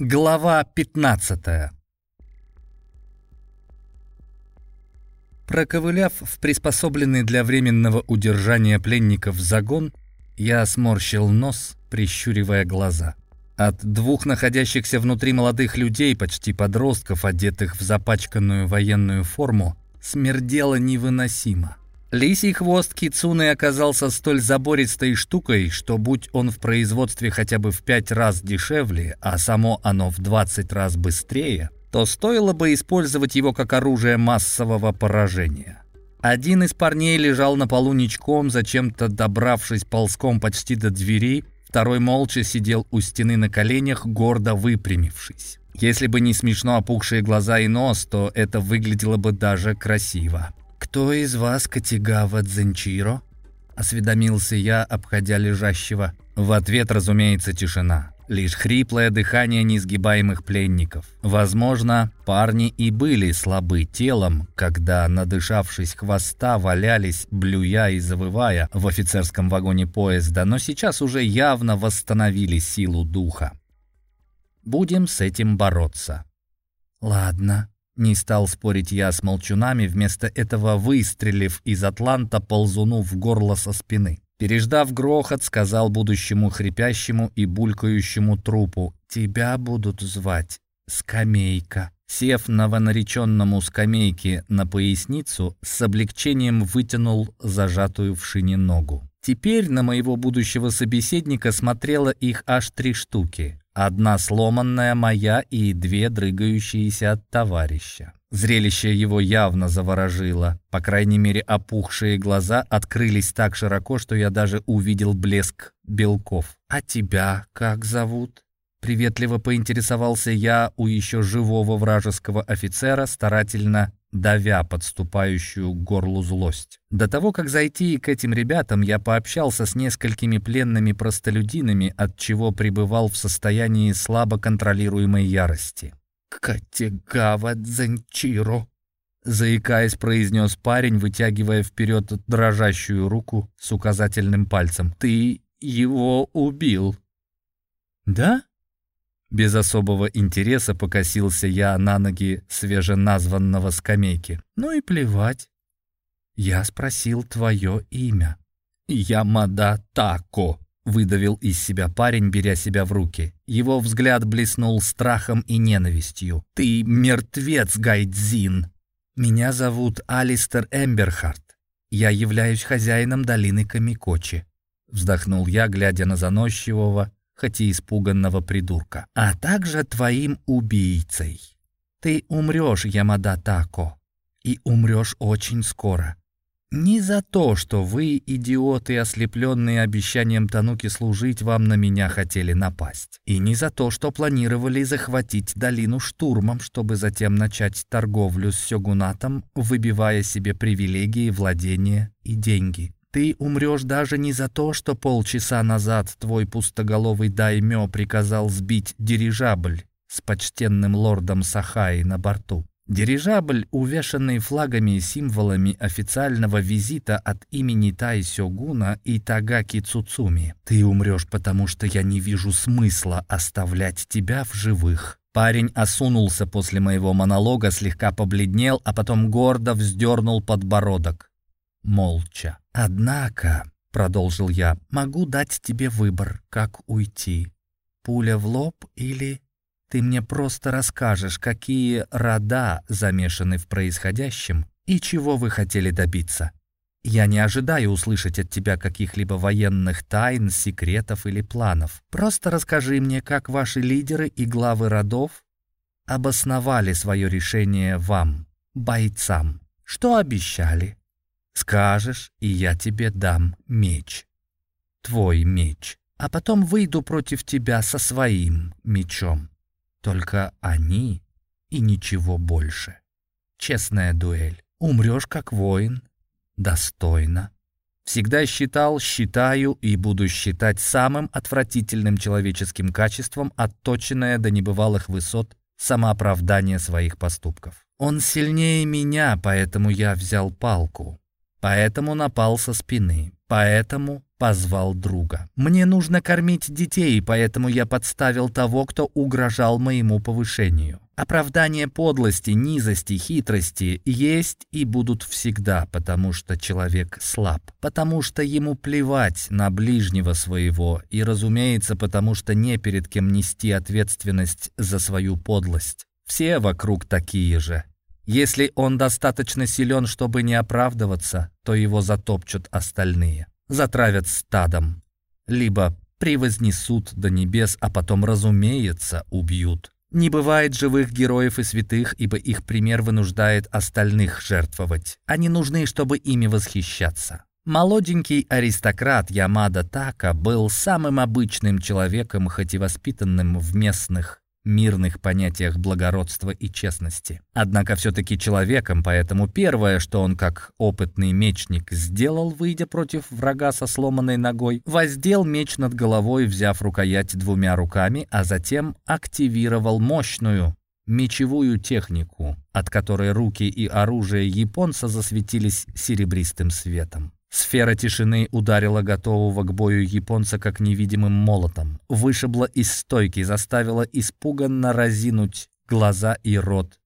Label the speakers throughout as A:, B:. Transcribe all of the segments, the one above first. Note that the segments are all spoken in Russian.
A: Глава 15 Проковыляв в приспособленный для временного удержания пленников загон, я сморщил нос, прищуривая глаза. От двух находящихся внутри молодых людей, почти подростков, одетых в запачканную военную форму, смердело невыносимо. Лисий хвост Кицуны оказался столь забористой штукой, что будь он в производстве хотя бы в пять раз дешевле, а само оно в 20 раз быстрее, то стоило бы использовать его как оружие массового поражения. Один из парней лежал на полу ничком, зачем-то добравшись ползком почти до двери, второй молча сидел у стены на коленях, гордо выпрямившись. Если бы не смешно опухшие глаза и нос, то это выглядело бы даже красиво. «Кто из вас Катигава Дзенчиро?» — осведомился я, обходя лежащего. В ответ, разумеется, тишина. Лишь хриплое дыхание несгибаемых пленников. Возможно, парни и были слабы телом, когда, надышавшись хвоста, валялись, блюя и завывая в офицерском вагоне поезда, но сейчас уже явно восстановили силу духа. Будем с этим бороться. «Ладно», не стал спорить я с молчунами, вместо этого выстрелив из атланта ползуну в горло со спины. Переждав грохот, сказал будущему хрипящему и булькающему трупу, «Тебя будут звать Скамейка». Сев новонареченному скамейке на поясницу, с облегчением вытянул зажатую в шине ногу. Теперь на моего будущего собеседника смотрело их аж три штуки. Одна сломанная моя и две дрыгающиеся от товарища. Зрелище его явно заворожило. По крайней мере, опухшие глаза открылись так широко, что я даже увидел блеск белков. «А тебя как зовут?» Приветливо поинтересовался я у еще живого вражеского офицера, старательно давя подступающую к горлу злость. До того, как зайти к этим ребятам, я пообщался с несколькими пленными простолюдинами, от чего пребывал в состоянии слабо контролируемой ярости. «Категава Дзенчиро», — заикаясь, произнес парень, вытягивая вперед дрожащую руку с указательным пальцем. «Ты его убил». «Да?» Без особого интереса покосился я на ноги свеженазванного скамейки. Ну и плевать. Я спросил твое имя. Ямада Тако, выдавил из себя парень, беря себя в руки. Его взгляд блеснул страхом и ненавистью. Ты мертвец, Гайдзин. Меня зовут Алистер Эмберхарт. Я являюсь хозяином долины Камикочи. Вздохнул я, глядя на заносчивого, хоть и испуганного придурка, а также твоим убийцей. Ты умрешь, Ямада Тако, и умрешь очень скоро. Не за то, что вы, идиоты, ослепленные обещанием Тануки служить, вам на меня хотели напасть. И не за то, что планировали захватить долину штурмом, чтобы затем начать торговлю с сёгунатом, выбивая себе привилегии, владения и деньги. Ты умрешь даже не за то, что полчаса назад твой пустоголовый даймё приказал сбить дирижабль с почтенным лордом Сахаи на борту. Дирижабль, увешанный флагами и символами официального визита от имени Тай Сёгуна и Тагаки Цуцуми. Ты умрешь, потому что я не вижу смысла оставлять тебя в живых. Парень осунулся после моего монолога, слегка побледнел, а потом гордо вздернул подбородок. Молча. «Однако», — продолжил я, — «могу дать тебе выбор, как уйти. Пуля в лоб или ты мне просто расскажешь, какие рода замешаны в происходящем и чего вы хотели добиться. Я не ожидаю услышать от тебя каких-либо военных тайн, секретов или планов. Просто расскажи мне, как ваши лидеры и главы родов обосновали свое решение вам, бойцам. Что обещали? Скажешь, и я тебе дам меч. Твой меч. А потом выйду против тебя со своим мечом. Только они и ничего больше. Честная дуэль. Умрешь как воин. Достойно. Всегда считал, считаю и буду считать самым отвратительным человеческим качеством отточенное до небывалых высот самооправдание своих поступков. Он сильнее меня, поэтому я взял палку. Поэтому напал со спины. поэтому позвал друга. Мне нужно кормить детей, поэтому я подставил того, кто угрожал моему повышению. Оправдание подлости, низости, хитрости есть и будут всегда, потому что человек слаб, потому что ему плевать на ближнего своего и, разумеется, потому что не перед кем нести ответственность за свою подлость. Все вокруг такие же. Если он достаточно силен, чтобы не оправдываться, то его затопчут остальные, затравят стадом, либо превознесут до небес, а потом, разумеется, убьют. Не бывает живых героев и святых, ибо их пример вынуждает остальных жертвовать. Они нужны, чтобы ими восхищаться. Молоденький аристократ Ямада Така был самым обычным человеком, хоть и воспитанным в местных мирных понятиях благородства и честности. Однако все-таки человеком, поэтому первое, что он как опытный мечник сделал, выйдя против врага со сломанной ногой, воздел меч над головой, взяв рукоять двумя руками, а затем активировал мощную мечевую технику, от которой руки и оружие японца засветились серебристым светом. Сфера тишины ударила готового к бою японца как невидимым молотом. Вышибла из стойки, заставила испуганно разинуть глаза и рот,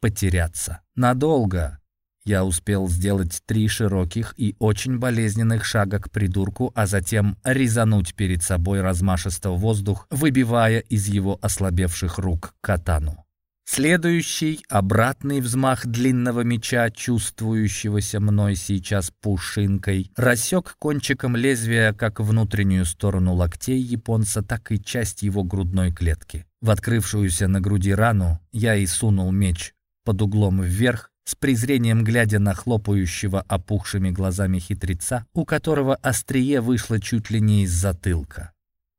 A: потеряться. Надолго. Я успел сделать три широких и очень болезненных шага к придурку, а затем резануть перед собой размашисто воздух, выбивая из его ослабевших рук катану. Следующий — обратный взмах длинного меча, чувствующегося мной сейчас пушинкой, рассек кончиком лезвия как внутреннюю сторону локтей японца, так и часть его грудной клетки. В открывшуюся на груди рану я и сунул меч под углом вверх, с презрением глядя на хлопающего опухшими глазами хитреца, у которого острие вышло чуть ли не из затылка.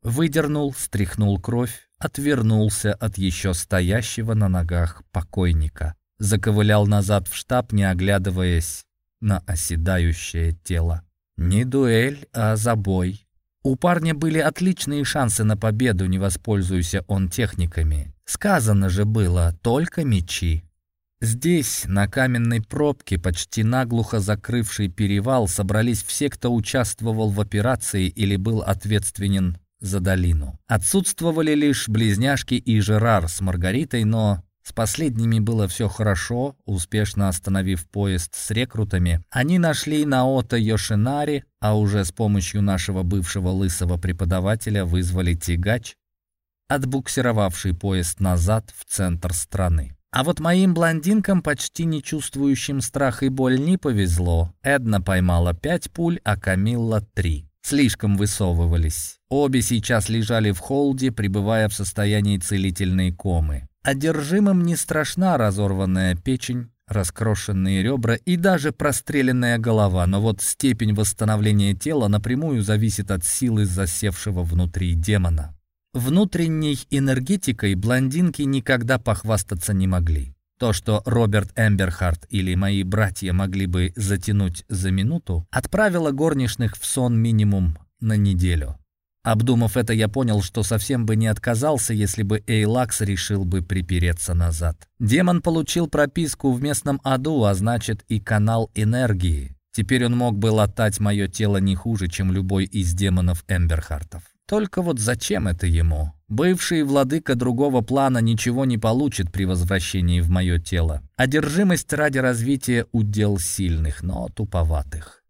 A: Выдернул, стряхнул кровь, отвернулся от еще стоящего на ногах покойника. Заковылял назад в штаб, не оглядываясь на оседающее тело. Не дуэль, а забой. У парня были отличные шансы на победу, не воспользуйся он техниками. Сказано же было, только мечи. Здесь, на каменной пробке, почти наглухо закрывший перевал, собрались все, кто участвовал в операции или был ответственен за долину. Отсутствовали лишь близняшки и Жерар с Маргаритой, но с последними было все хорошо, успешно остановив поезд с рекрутами. Они нашли Наото Йошинари, а уже с помощью нашего бывшего лысого преподавателя вызвали тягач, отбуксировавший поезд назад в центр страны. А вот моим блондинкам, почти не чувствующим страх и боль, не повезло. Эдна поймала пять пуль, а Камилла — три. Слишком высовывались. Обе сейчас лежали в холде, пребывая в состоянии целительной комы. Одержимым не страшна разорванная печень, раскрошенные ребра и даже простреленная голова, но вот степень восстановления тела напрямую зависит от силы засевшего внутри демона. Внутренней энергетикой блондинки никогда похвастаться не могли. То, что Роберт Эмберхарт или мои братья могли бы затянуть за минуту, отправило горничных в сон минимум на неделю. Обдумав это, я понял, что совсем бы не отказался, если бы Эйлакс решил бы припереться назад. Демон получил прописку в местном аду, а значит и канал энергии. Теперь он мог бы латать мое тело не хуже, чем любой из демонов Эмберхартов. Только вот зачем это ему? Бывший владыка другого плана ничего не получит при возвращении в мое тело. Одержимость ради развития удел сильных, но туповатых.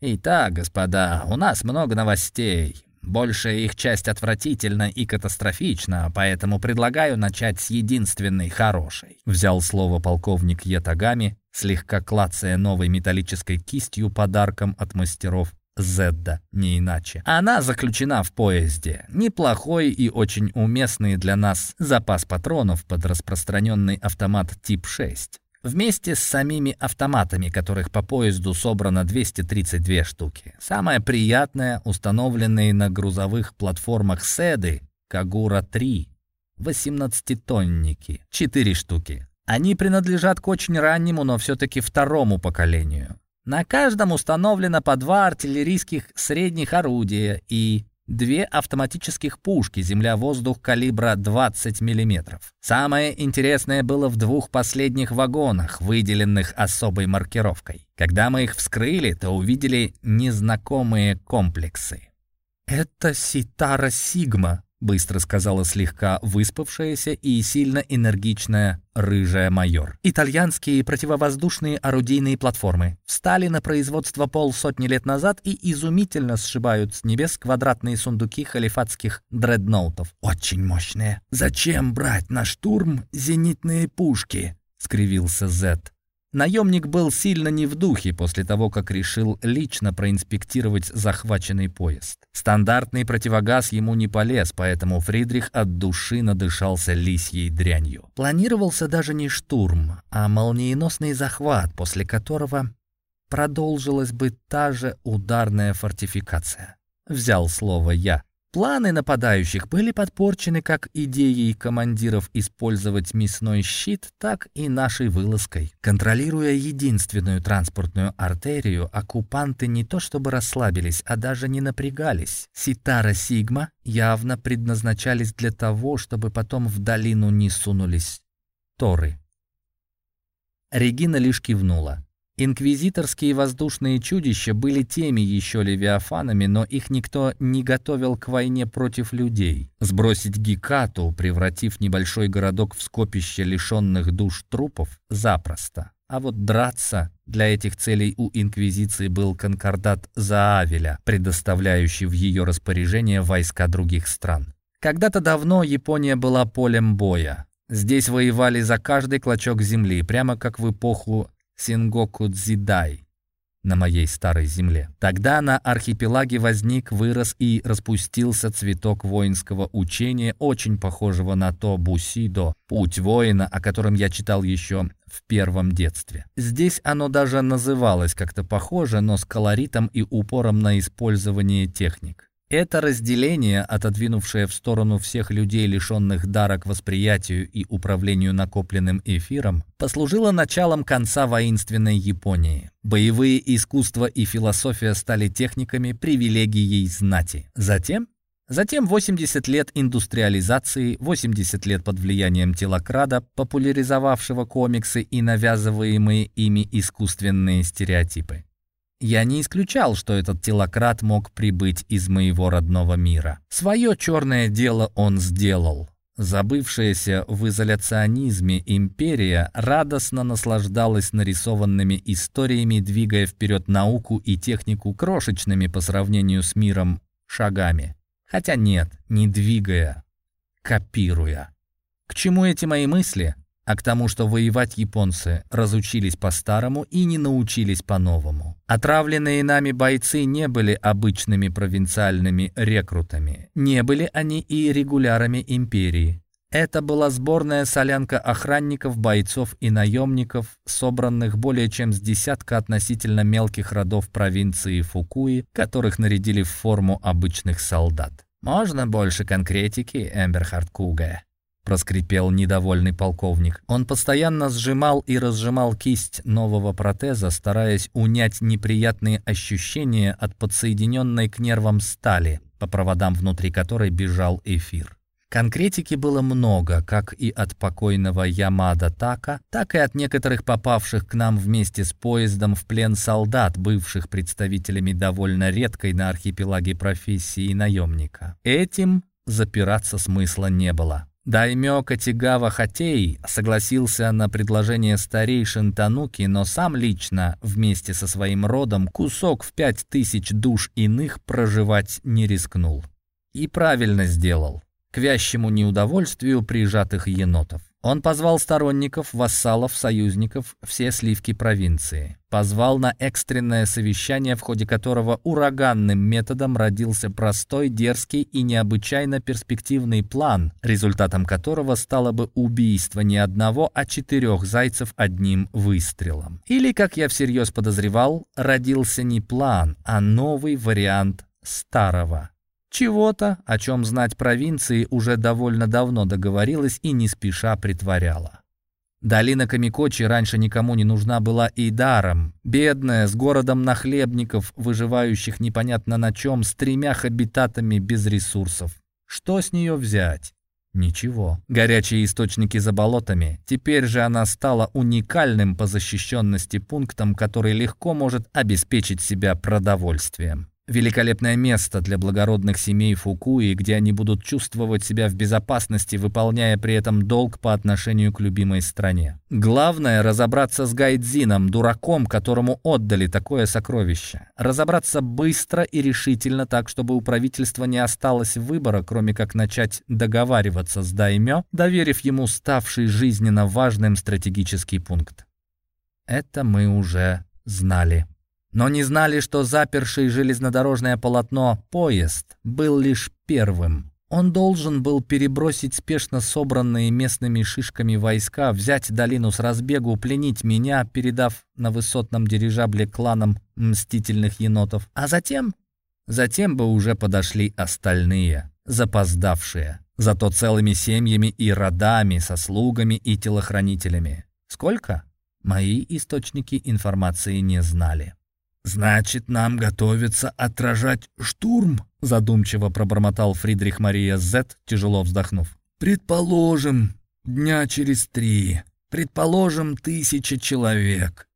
A: Итак, господа, у нас много новостей. Большая их часть отвратительна и катастрофична, поэтому предлагаю начать с единственной хорошей. Взял слово полковник Ятагами, слегка клацая новой металлической кистью подарком от мастеров Зедда, не иначе. Она заключена в поезде. Неплохой и очень уместный для нас запас патронов под распространенный автомат тип 6. Вместе с самими автоматами, которых по поезду собрано 232 штуки. Самое приятное — установленные на грузовых платформах Седы Кагура-3, 18-тонники, 4 штуки. Они принадлежат к очень раннему, но все-таки второму поколению. На каждом установлено по два артиллерийских средних орудия и две автоматических пушки «Земля-воздух» калибра 20 мм. Самое интересное было в двух последних вагонах, выделенных особой маркировкой. Когда мы их вскрыли, то увидели незнакомые комплексы. «Это Ситара Сигма», — быстро сказала слегка выспавшаяся и сильно энергичная рыжая майор. «Итальянские противовоздушные орудийные платформы встали на производство полсотни лет назад и изумительно сшибают с небес квадратные сундуки халифатских дредноутов. Очень мощные. Зачем брать на штурм зенитные пушки?» — скривился Зет. Наемник был сильно не в духе после того, как решил лично проинспектировать захваченный поезд. Стандартный противогаз ему не полез, поэтому Фридрих от души надышался лисьей дрянью. Планировался даже не штурм, а молниеносный захват, после которого продолжилась бы та же ударная фортификация. Взял слово я. Планы нападающих были подпорчены как идеей командиров использовать мясной щит, так и нашей вылазкой. Контролируя единственную транспортную артерию, оккупанты не то чтобы расслабились, а даже не напрягались. Ситара Сигма явно предназначались для того, чтобы потом в долину не сунулись торы. Регина лишь кивнула. Инквизиторские воздушные чудища были теми еще левиафанами, но их никто не готовил к войне против людей. Сбросить Гекату, превратив небольшой городок в скопище лишенных душ трупов, запросто. А вот драться для этих целей у Инквизиции был конкордат Заавеля, предоставляющий в ее распоряжение войска других стран. Когда-то давно Япония была полем боя. Здесь воевали за каждый клочок земли, прямо как в эпоху Сингоку Дзидай на моей старой земле. Тогда на архипелаге возник, вырос и распустился цветок воинского учения, очень похожего на то Бусидо, путь воина, о котором я читал еще в первом детстве. Здесь оно даже называлось как-то похоже, но с колоритом и упором на использование техник. Это разделение, отодвинувшее в сторону всех людей, лишенных дара к восприятию и управлению накопленным эфиром, послужило началом конца воинственной Японии. Боевые искусства и философия стали техниками, привилегией знати. Затем Затем 80 лет индустриализации, 80 лет под влиянием телокрада, популяризовавшего комиксы и навязываемые ими искусственные стереотипы. Я не исключал, что этот телократ мог прибыть из моего родного мира. Свое черное дело он сделал. Забывшаяся в изоляционизме империя радостно наслаждалась нарисованными историями, двигая вперед науку и технику крошечными по сравнению с миром шагами. Хотя нет, не двигая, копируя. К чему эти мои мысли? А к тому, что воевать японцы разучились по-старому и не научились по-новому. Отравленные нами бойцы не были обычными провинциальными рекрутами, не были они и регулярами империи. Это была сборная солянка охранников, бойцов и наемников, собранных более чем с десятка относительно мелких родов провинции Фукуи, которых нарядили в форму обычных солдат. Можно больше конкретики, Эмберхард Куга? Проскрипел недовольный полковник. Он постоянно сжимал и разжимал кисть нового протеза, стараясь унять неприятные ощущения от подсоединенной к нервам стали, по проводам внутри которой бежал эфир. Конкретики было много, как и от покойного Ямада Така, так и от некоторых попавших к нам вместе с поездом в плен солдат, бывших представителями довольно редкой на архипелаге профессии наемника. Этим запираться смысла не было. Даймё Катигава Хатей согласился на предложение старейшин Тануки, но сам лично, вместе со своим родом, кусок в пять тысяч душ иных проживать не рискнул. И правильно сделал, к вящему неудовольствию прижатых енотов. Он позвал сторонников, вассалов, союзников, все сливки провинции. Позвал на экстренное совещание, в ходе которого ураганным методом родился простой, дерзкий и необычайно перспективный план, результатом которого стало бы убийство не одного, а четырех зайцев одним выстрелом. Или, как я всерьез подозревал, родился не план, а новый вариант старого. Чего-то, о чем знать провинции уже довольно давно договорилась и не спеша притворяла. Долина Камикочи раньше никому не нужна была и даром. Бедная, с городом нахлебников, выживающих непонятно на чем, с тремя хабитатами без ресурсов. Что с нее взять? Ничего. Горячие источники за болотами. Теперь же она стала уникальным по защищенности пунктом, который легко может обеспечить себя продовольствием. Великолепное место для благородных семей Фукуи, где они будут чувствовать себя в безопасности, выполняя при этом долг по отношению к любимой стране. Главное — разобраться с Гайдзином, дураком, которому отдали такое сокровище. Разобраться быстро и решительно так, чтобы у правительства не осталось выбора, кроме как начать договариваться с Даймё, доверив ему ставший жизненно важным стратегический пункт. Это мы уже знали но не знали, что заперший железнодорожное полотно поезд был лишь первым. Он должен был перебросить спешно собранные местными шишками войска, взять долину с разбегу, пленить меня, передав на высотном дирижабле кланам мстительных енотов. А затем... Затем бы уже подошли остальные, запоздавшие, зато целыми семьями и родами, со слугами и телохранителями. Сколько? Мои источники информации не знали. «Значит, нам готовится отражать штурм?» задумчиво пробормотал Фридрих Мария Зет, тяжело вздохнув. «Предположим, дня через три. Предположим, тысяча человек.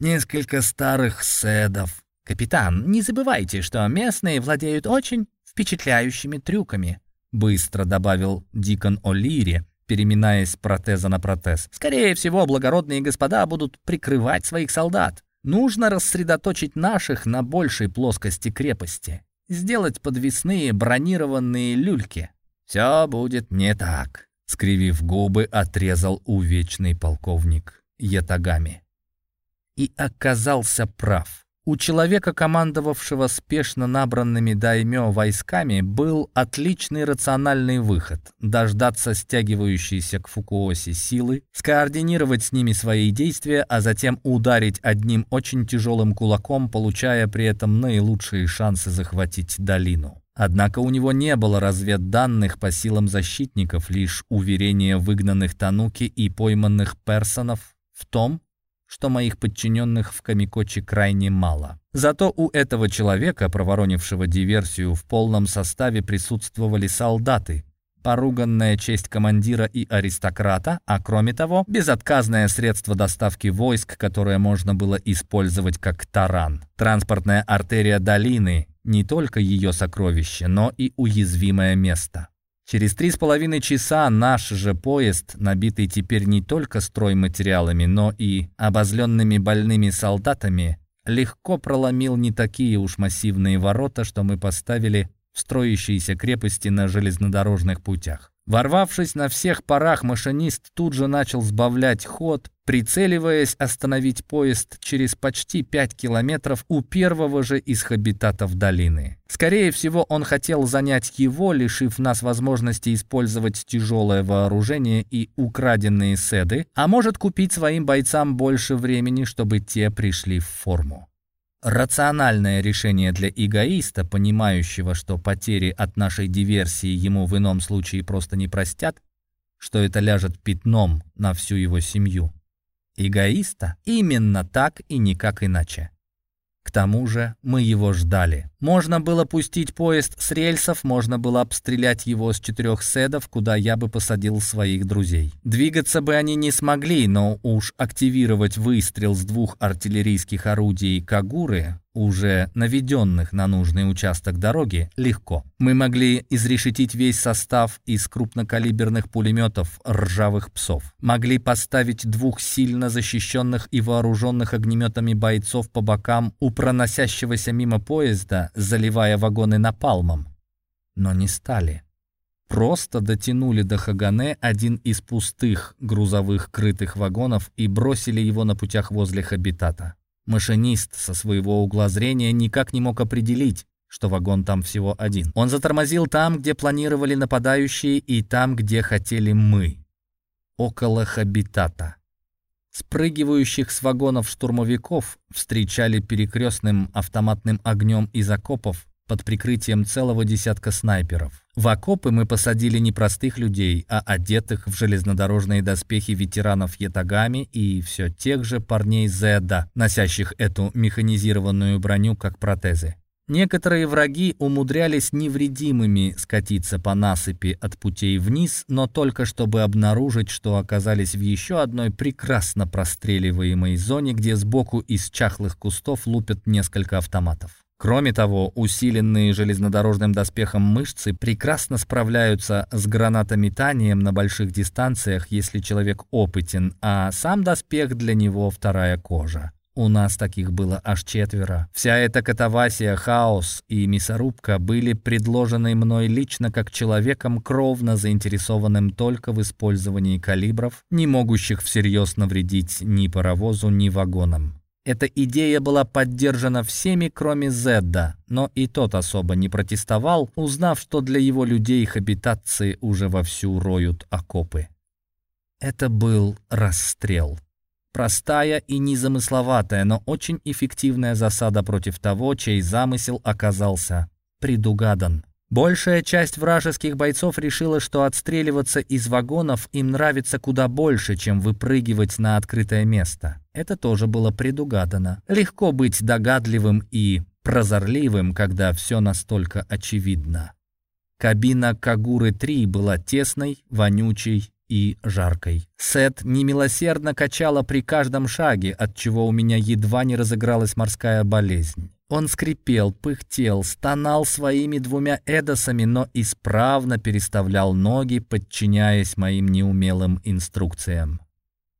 A: Несколько старых седов».
B: «Капитан, не забывайте, что местные владеют очень впечатляющими трюками», быстро добавил Дикон О'Лири, переминаясь протеза на протез. «Скорее всего, благородные господа будут прикрывать своих солдат. Нужно рассредоточить наших на большей плоскости крепости. Сделать подвесные бронированные люльки. Все будет не так, скривив губы, отрезал увечный полковник Ятагами. И оказался прав. У человека, командовавшего спешно набранными даймё войсками, был отличный рациональный выход – дождаться стягивающейся к Фукуоси силы, скоординировать с ними свои действия, а затем ударить одним очень тяжелым кулаком, получая при этом наилучшие шансы захватить долину. Однако у него не было разведданных по силам защитников, лишь уверения выгнанных Тануки и пойманных персонов в том, что моих подчиненных в Камикочи крайне мало. Зато у этого человека, проворонившего диверсию, в полном составе присутствовали солдаты, поруганная честь командира и аристократа, а кроме того, безотказное средство доставки войск, которое можно было использовать как таран. Транспортная артерия долины — не только ее сокровище, но и уязвимое место. Через три с половиной часа наш же поезд, набитый теперь не только стройматериалами, но и обозленными больными солдатами, легко проломил не такие уж массивные ворота, что мы поставили в строящиеся крепости на железнодорожных путях. Ворвавшись на всех парах, машинист тут же начал сбавлять ход, прицеливаясь остановить поезд через почти 5 километров у первого же из хабитатов долины. Скорее всего, он хотел занять его, лишив нас возможности использовать тяжелое вооружение и украденные седы, а может купить своим бойцам больше времени, чтобы те пришли в форму. Рациональное решение для эгоиста, понимающего, что потери от нашей диверсии ему в ином случае просто не простят, что это ляжет пятном на всю его семью. Эгоиста именно так и никак иначе. К тому же мы его ждали. Можно было пустить поезд с рельсов, можно было обстрелять его с четырех седов, куда я бы посадил своих друзей. Двигаться бы они не смогли, но уж активировать выстрел с двух артиллерийских орудий «Кагуры» уже наведенных на нужный участок дороги, легко. Мы могли изрешетить весь состав из крупнокалиберных пулеметов «Ржавых псов». Могли поставить двух сильно защищенных и вооруженных огнеметами бойцов по бокам у проносящегося мимо поезда, заливая вагоны напалмом. Но не стали. Просто дотянули до Хагане один из пустых грузовых крытых вагонов и бросили его на путях возле Хабитата. Машинист со своего угла зрения никак не мог определить, что вагон там всего один. Он затормозил там, где планировали нападающие, и там, где хотели мы. Около Хабитата. Спрыгивающих с вагонов штурмовиков встречали перекрестным автоматным огнем из окопов
A: под прикрытием целого десятка снайперов. В окопы мы посадили не простых людей, а одетых в железнодорожные доспехи ветеранов Ятагами и все тех же парней Зеда, носящих эту механизированную броню как протезы. Некоторые враги умудрялись невредимыми скатиться по насыпи от путей вниз, но только чтобы обнаружить, что оказались в еще одной прекрасно простреливаемой зоне, где сбоку из чахлых кустов лупят несколько автоматов. Кроме того, усиленные железнодорожным доспехом мышцы прекрасно справляются с гранатометанием на больших дистанциях, если человек опытен, а сам доспех для него вторая кожа. У нас таких было аж четверо. Вся эта катавасия, хаос и мясорубка были предложены мной лично как человеком, кровно заинтересованным только в использовании калибров, не могущих всерьез навредить ни паровозу, ни вагонам. Эта идея была поддержана всеми, кроме Зедда, но и тот особо не протестовал, узнав, что для его людей их обитации уже вовсю роют окопы. Это был расстрел. Простая и незамысловатая, но очень эффективная засада против того, чей замысел оказался предугадан. Большая часть вражеских бойцов решила, что отстреливаться из вагонов им нравится куда больше, чем выпрыгивать на открытое место. Это тоже было предугадано. Легко быть догадливым и прозорливым, когда все настолько очевидно. Кабина Кагуры-3 была тесной, вонючей и жаркой. Сет немилосердно качала при каждом шаге, от чего у меня едва не разыгралась морская болезнь. Он скрипел, пыхтел, стонал своими двумя эдосами, но исправно переставлял ноги, подчиняясь моим неумелым инструкциям.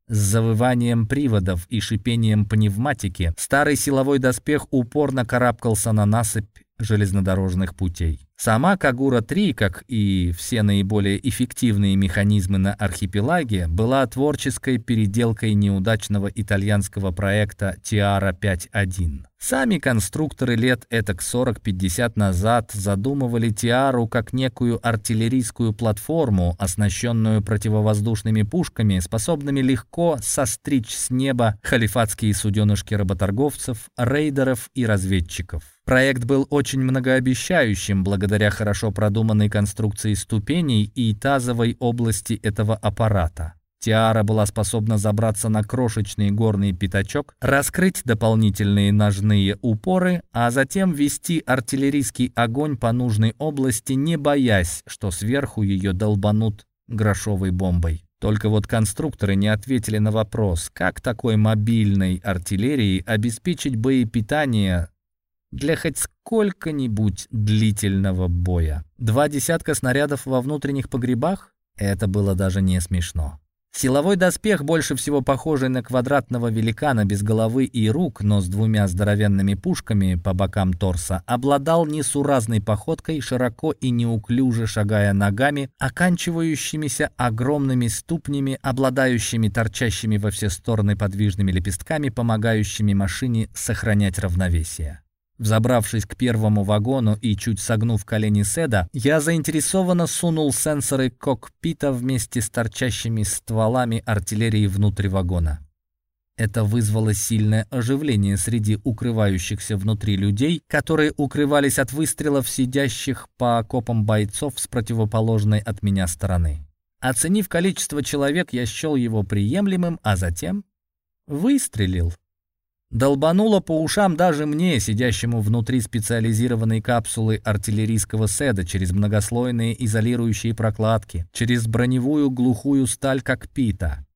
A: С завыванием приводов и шипением пневматики старый силовой доспех упорно карабкался на насыпь железнодорожных путей. Сама Кагура-3, как и все наиболее эффективные механизмы на архипелаге, была творческой переделкой неудачного итальянского проекта Тиара 5.1. Сами конструкторы лет этак 40-50 назад задумывали Тиару как некую артиллерийскую платформу, оснащенную противовоздушными пушками, способными легко состричь с неба халифатские суденышки работорговцев, рейдеров и разведчиков. Проект был очень многообещающим благодаря хорошо продуманной конструкции ступеней и тазовой области этого аппарата. Тиара была способна забраться на крошечный горный пятачок, раскрыть дополнительные ножные упоры, а затем вести артиллерийский огонь по нужной области, не боясь, что сверху ее долбанут грошовой бомбой. Только вот конструкторы не ответили на вопрос, как такой мобильной артиллерии обеспечить боепитание для хоть сколько-нибудь длительного боя. Два десятка снарядов во внутренних погребах? Это было даже не смешно. Силовой доспех, больше всего похожий на квадратного великана без головы и рук, но с двумя здоровенными пушками по бокам торса, обладал несуразной походкой, широко и неуклюже шагая ногами, оканчивающимися огромными ступнями, обладающими торчащими во все стороны подвижными лепестками, помогающими машине сохранять равновесие. Взобравшись к первому вагону и чуть согнув колени Седа, я заинтересованно сунул сенсоры кокпита вместе с торчащими стволами артиллерии внутрь вагона. Это вызвало сильное оживление среди укрывающихся внутри людей, которые укрывались от выстрелов сидящих по окопам бойцов с противоположной от меня стороны. Оценив количество человек, я счел его приемлемым, а затем выстрелил. Долбануло по ушам даже мне, сидящему внутри специализированной капсулы артиллерийского седа через многослойные изолирующие прокладки, через броневую глухую сталь кокпита.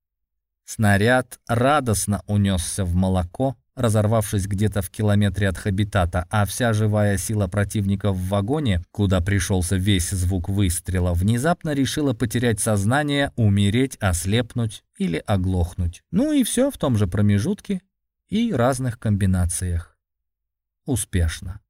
A: Снаряд радостно унесся в молоко, разорвавшись где-то в километре от хабитата, а вся живая сила противника в вагоне, куда пришелся весь звук выстрела, внезапно решила потерять сознание, умереть, ослепнуть или оглохнуть. Ну и все в том же промежутке и разных комбинациях. Успешно.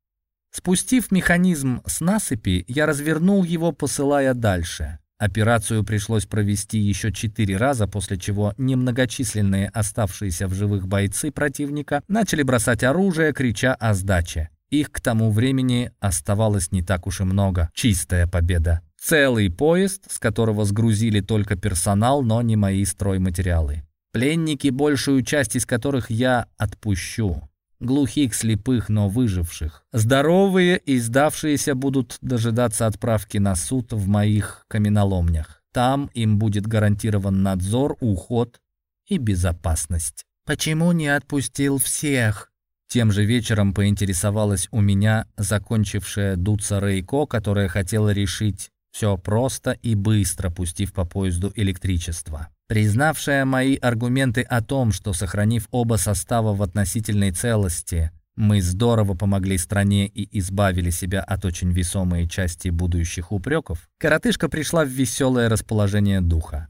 A: Спустив механизм с насыпи, я развернул его, посылая дальше. Операцию пришлось провести еще четыре раза, после чего немногочисленные оставшиеся в живых бойцы противника начали бросать оружие, крича о сдаче. Их к тому времени оставалось не так уж и много. Чистая победа. Целый поезд, с которого сгрузили только персонал, но не мои стройматериалы. Пленники, большую часть из которых я отпущу. Глухих, слепых, но выживших. Здоровые и сдавшиеся будут дожидаться отправки на суд в моих каменоломнях. Там им будет гарантирован надзор, уход и безопасность.
B: «Почему не отпустил всех?»
A: Тем же вечером поинтересовалась у меня закончившая дуться Рейко, которая хотела решить все просто и быстро, пустив по поезду электричество. Признавшая мои аргументы о том, что, сохранив оба состава в относительной целости, мы здорово помогли стране и избавили себя от очень весомой части будущих упреков, коротышка пришла в веселое расположение духа.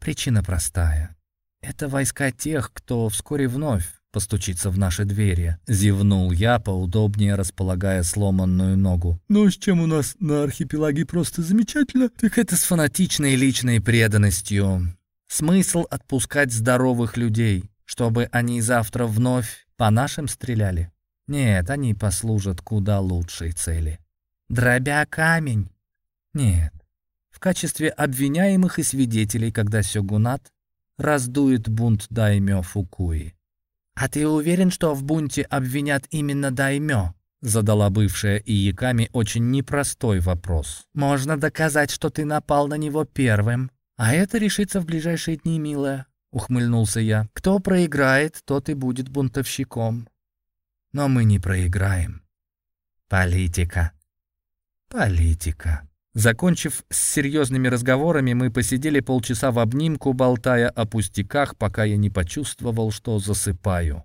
A: Причина простая. Это войска тех, кто вскоре вновь постучится в наши двери. Зевнул я, поудобнее располагая сломанную ногу.
C: «Ну, с чем у нас на архипелаге просто замечательно?»
A: «Так это с фанатичной личной преданностью. Смысл отпускать здоровых людей, чтобы они завтра вновь по нашим стреляли? Нет, они послужат куда лучшей цели.
B: Дробя камень?
A: Нет. В качестве обвиняемых и свидетелей, когда Сёгунат раздует бунт даймё Фукуи.
B: «А ты уверен, что в бунте обвинят именно Даймё?»
A: Задала бывшая Ияками очень непростой вопрос.
B: «Можно доказать, что ты напал на него первым. А это решится в ближайшие дни, милая», — ухмыльнулся я. «Кто проиграет, тот и будет бунтовщиком».
A: «Но мы не проиграем».
B: «Политика».
A: «Политика». Закончив с серьезными разговорами, мы посидели полчаса в обнимку, болтая о пустяках, пока я не почувствовал, что засыпаю.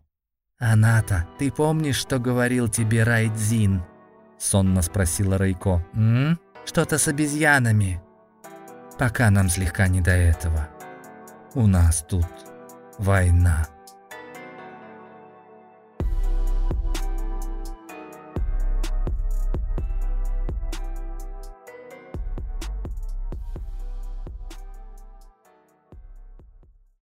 B: «Аната, ты помнишь, что говорил тебе Райдзин?»
A: — сонно спросила Рейко.
B: «М? Что-то с обезьянами».
A: «Пока нам слегка не до этого. У нас тут война».